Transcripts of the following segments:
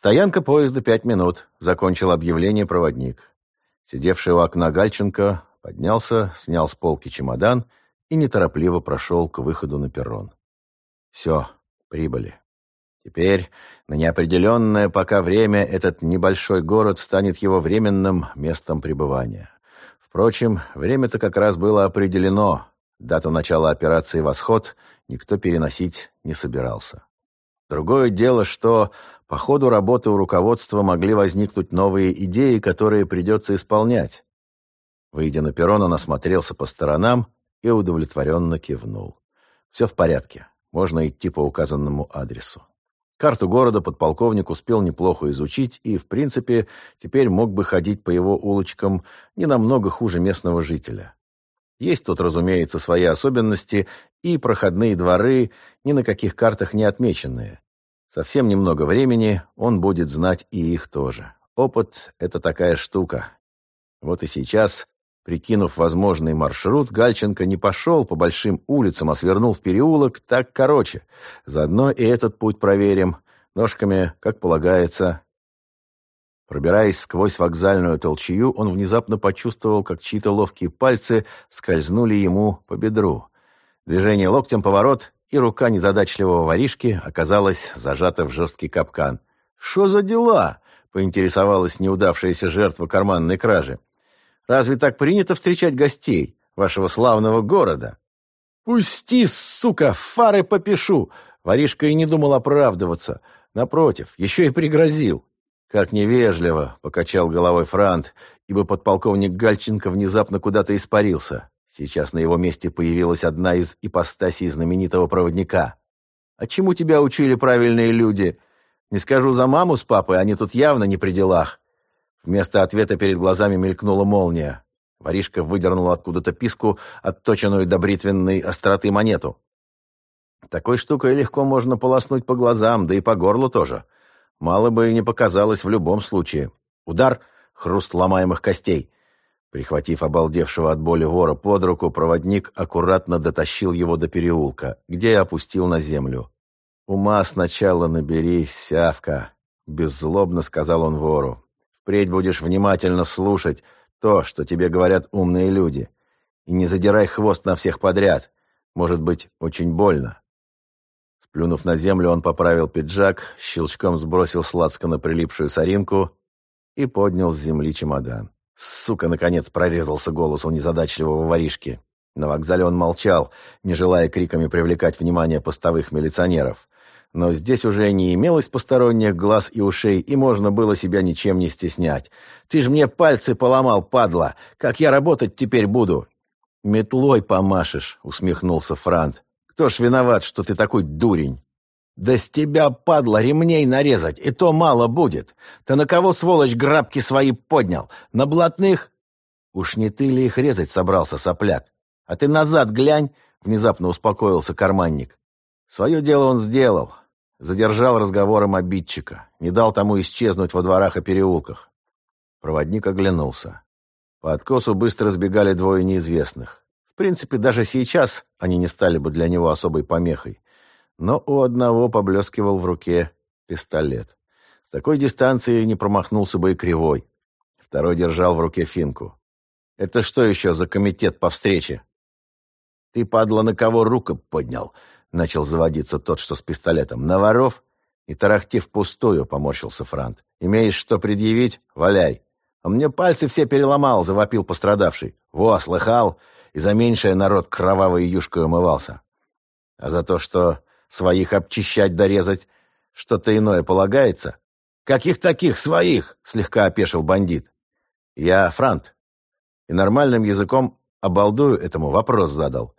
«Стоянка поезда пять минут», — закончил объявление проводник. Сидевший у окна Гальченко поднялся, снял с полки чемодан и неторопливо прошел к выходу на перрон. Все, прибыли. Теперь, на неопределенное пока время, этот небольшой город станет его временным местом пребывания. Впрочем, время-то как раз было определено. Дату начала операции «Восход» никто переносить не собирался. Другое дело, что по ходу работы у руководства могли возникнуть новые идеи, которые придется исполнять. Выйдя на перрон, он осмотрелся по сторонам и удовлетворенно кивнул. Все в порядке, можно идти по указанному адресу. Карту города подполковник успел неплохо изучить и, в принципе, теперь мог бы ходить по его улочкам не намного хуже местного жителя. Есть тут, разумеется, свои особенности и проходные дворы, ни на каких картах не отмеченные. Совсем немного времени, он будет знать и их тоже. Опыт — это такая штука. Вот и сейчас, прикинув возможный маршрут, Гальченко не пошел по большим улицам, а свернул в переулок так короче. Заодно и этот путь проверим. Ножками, как полагается, Пробираясь сквозь вокзальную толчью, он внезапно почувствовал, как чьи-то ловкие пальцы скользнули ему по бедру. Движение локтем, поворот, и рука незадачливого воришки оказалась зажата в жесткий капкан. «Что за дела?» — поинтересовалась неудавшаяся жертва карманной кражи. «Разве так принято встречать гостей вашего славного города?» «Пусти, сука, фары попишу!» Воришка и не думал оправдываться. Напротив, еще и пригрозил. «Как невежливо!» — покачал головой Франт, ибо подполковник Гальченко внезапно куда-то испарился. Сейчас на его месте появилась одна из ипостасей знаменитого проводника. «А чему тебя учили правильные люди? Не скажу за маму с папой, они тут явно не при делах». Вместо ответа перед глазами мелькнула молния. Воришка выдернул откуда-то писку, отточенную до бритвенной остроты монету. Такой штукой легко можно полоснуть по глазам, да и по горлу тоже. Мало бы и не показалось в любом случае. Удар, хруст ломаемых костей. Прихватив обалдевшего от боли вора под руку, проводник аккуратно дотащил его до переулка, где и опустил на землю. «Ума сначала набери, сявка», — беззлобно сказал он вору. «Впредь будешь внимательно слушать то, что тебе говорят умные люди. И не задирай хвост на всех подряд. Может быть, очень больно». Плюнув на землю, он поправил пиджак, щелчком сбросил сладко на прилипшую соринку и поднял с земли чемодан. Сука, наконец, прорезался голос у незадачливого воришки. На вокзале он молчал, не желая криками привлекать внимание постовых милиционеров. Но здесь уже не имелось посторонних глаз и ушей, и можно было себя ничем не стеснять. «Ты ж мне пальцы поломал, падла! Как я работать теперь буду?» «Метлой помашешь», — усмехнулся Франт. Кто ж виноват, что ты такой дурень? Да с тебя, падла, ремней нарезать, и то мало будет. Ты на кого, сволочь, грабки свои поднял? На блатных? Уж не ты ли их резать собрался, сопляк? А ты назад глянь, внезапно успокоился карманник. Свое дело он сделал. Задержал разговором обидчика. Не дал тому исчезнуть во дворах и переулках. Проводник оглянулся. По откосу быстро сбегали двое неизвестных принципе, даже сейчас они не стали бы для него особой помехой. Но у одного поблескивал в руке пистолет. С такой дистанции не промахнулся бы и кривой. Второй держал в руке финку. «Это что еще за комитет по встрече?» «Ты, падла, на кого руку поднял?» Начал заводиться тот, что с пистолетом. «На воров?» И тарахти впустую, поморщился Франт. «Имеешь что предъявить? Валяй!» «А мне пальцы все переломал», — завопил пострадавший. «Во, слыхал? и за меньшее народ кровавой юшкой умывался. А за то, что своих обчищать дорезать, что-то иное полагается? Каких таких своих? Слегка опешил бандит. Я франт. И нормальным языком обалдую этому вопрос задал.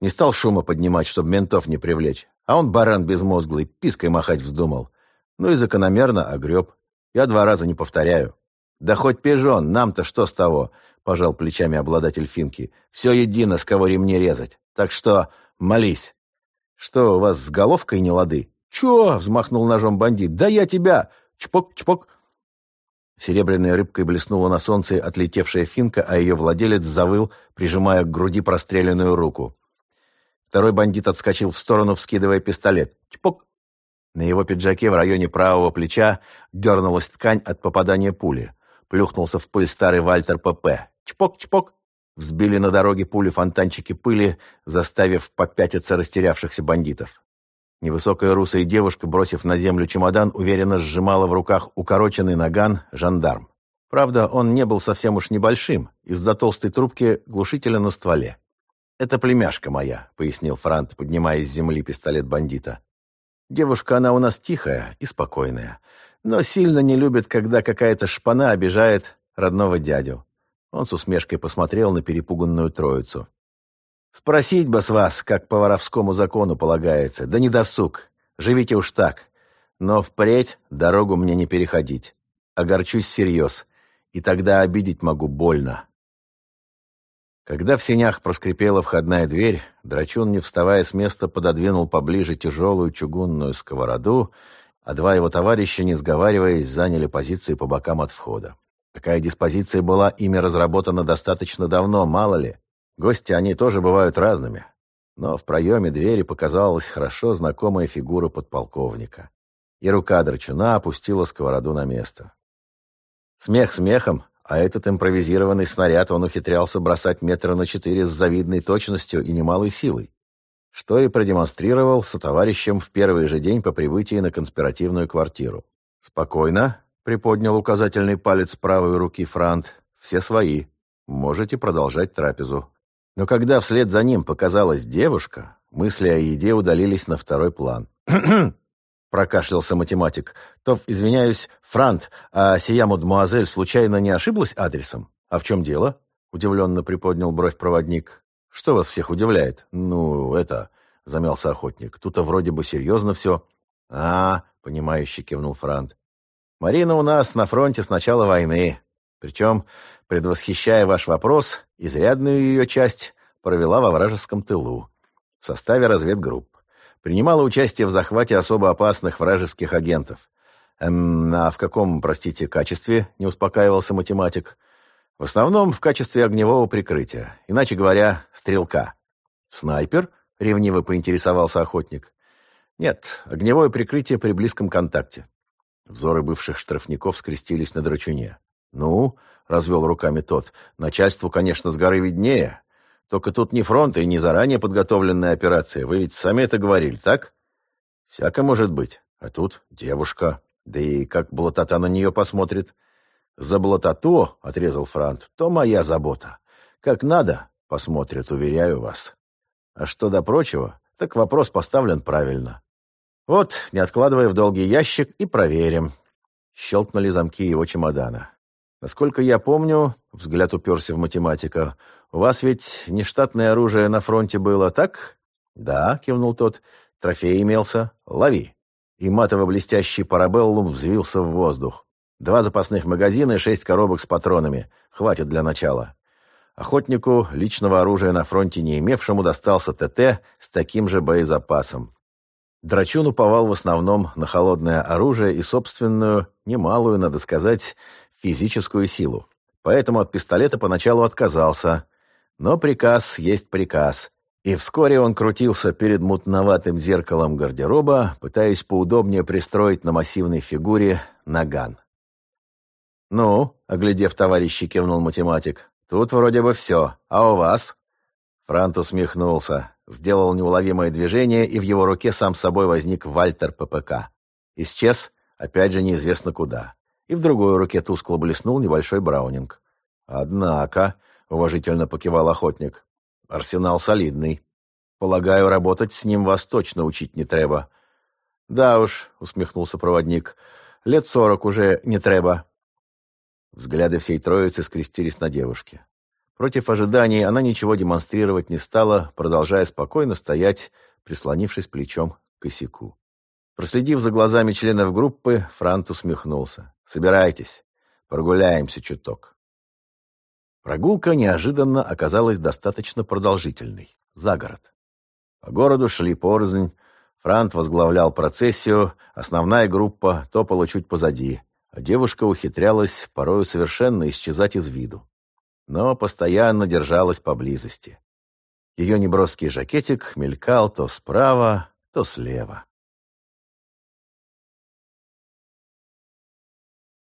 Не стал шума поднимать, чтобы ментов не привлечь. А он, баран безмозглый, пиской махать вздумал. Ну и закономерно огреб. Я два раза не повторяю. Да хоть пижон, нам-то что с того? — пожал плечами обладатель финки. «Все едино, с кого ремни резать. Так что молись». «Что, у вас с головкой не лады?» «Чё?» — взмахнул ножом бандит. «Да я тебя!» «Чпок, чпок!» Серебряной рыбкой блеснула на солнце отлетевшая финка, а ее владелец завыл, прижимая к груди простреленную руку. Второй бандит отскочил в сторону, вскидывая пистолет. «Чпок!» На его пиджаке в районе правого плеча дернулась ткань от попадания пули. Плюхнулся в пыль старый Вальтер ПП. Чпок-чпок. Взбили на дороге пули фонтанчики пыли, заставив попятиться растерявшихся бандитов. Невысокая русая девушка, бросив на землю чемодан, уверенно сжимала в руках укороченный наган жандарм. Правда, он не был совсем уж небольшим, из-за толстой трубки глушителя на стволе. «Это племяшка моя», — пояснил Франт, поднимая с земли пистолет бандита. «Девушка она у нас тихая и спокойная, но сильно не любит, когда какая-то шпана обижает родного дядю». Он с усмешкой посмотрел на перепуганную троицу. «Спросить бы с вас, как по воровскому закону полагается, да не досуг. Живите уж так. Но впредь дорогу мне не переходить. Огорчусь всерьез, и тогда обидеть могу больно». Когда в сенях проскрипела входная дверь, Драчун, не вставая с места, пододвинул поближе тяжелую чугунную сковороду, а два его товарища, не сговариваясь, заняли позиции по бокам от входа. Такая диспозиция была ими разработана достаточно давно, мало ли. Гости, они тоже бывают разными. Но в проеме двери показалась хорошо знакомая фигура подполковника. И рука Драчуна опустила сковороду на место. Смех смехом, а этот импровизированный снаряд он ухитрялся бросать метра на четыре с завидной точностью и немалой силой, что и продемонстрировал со товарищем в первый же день по прибытии на конспиративную квартиру. «Спокойно», — приподнял указательный палец правой руки Франт, — «все свои. Можете продолжать трапезу». Но когда вслед за ним показалась девушка, мысли о еде удалились на второй план. прокашлялся математик. «То, извиняюсь, Франт, а сия мадемуазель случайно не ошиблась адресом? А в чем дело?» — удивленно приподнял бровь проводник. «Что вас всех удивляет?» «Ну, это...» — замялся охотник. «Тут-то вроде бы серьезно все». «А, — понимающе кивнул Франт. «Марина у нас на фронте с начала войны. Причем, предвосхищая ваш вопрос, изрядную ее часть провела во вражеском тылу в составе разведгрупп принимала участие в захвате особо опасных вражеских агентов. Эм, а в каком, простите, качестве, не успокаивался математик? В основном в качестве огневого прикрытия, иначе говоря, стрелка. Снайпер? Ревниво поинтересовался охотник. Нет, огневое прикрытие при близком контакте. Взоры бывших штрафников скрестились на драчуне. «Ну», — развел руками тот, — «начальству, конечно, с горы виднее, только тут не фронт и не заранее подготовленная операция. Вы ведь сами это говорили, так? Всяко может быть. А тут девушка. Да и как блатата на нее посмотрит. За блатату, — отрезал Франт, — то моя забота. Как надо, посмотрят, уверяю вас. А что до прочего, так вопрос поставлен правильно. Вот, не откладывая в долгий ящик, и проверим. Щелкнули замки его чемодана. Насколько я помню, взгляд уперся в математика, у вас ведь нештатное оружие на фронте было, так? Да, кивнул тот. Трофей имелся. Лови. И матово-блестящий парабеллум взвился в воздух. Два запасных магазина и шесть коробок с патронами. Хватит для начала. Охотнику, личного оружия на фронте не имевшему, достался ТТ с таким же боезапасом. Драчун уповал в основном на холодное оружие и собственную, немалую, надо сказать, физическую силу. Поэтому от пистолета поначалу отказался, но приказ есть приказ. И вскоре он крутился перед мутноватым зеркалом гардероба, пытаясь поудобнее пристроить на массивной фигуре наган. «Ну», — оглядев товарища, кивнул математик, — «тут вроде бы все. А у вас?» Франт усмехнулся, сделал неуловимое движение, и в его руке сам собой возник Вальтер ППК. Исчез, опять же неизвестно куда. И в другой руке тускло блеснул небольшой браунинг. «Однако», уважительно покивал охотник. Арсенал солидный. Полагаю, работать с ним вас точно учить не треба. Да уж, усмехнулся проводник. Лет сорок уже не треба. Взгляды всей троицы скрестились на девушке. Против ожиданий она ничего демонстрировать не стала, продолжая спокойно стоять, прислонившись плечом к косяку. Проследив за глазами членов группы, Франт усмехнулся. «Собирайтесь, прогуляемся чуток». Прогулка неожиданно оказалась достаточно продолжительной. За город. По городу шли порознь. Франт возглавлял процессию, основная группа топала чуть позади, а девушка ухитрялась порою совершенно исчезать из виду. Но постоянно держалась поблизости. Ее неброский жакетик мелькал то справа, то слева.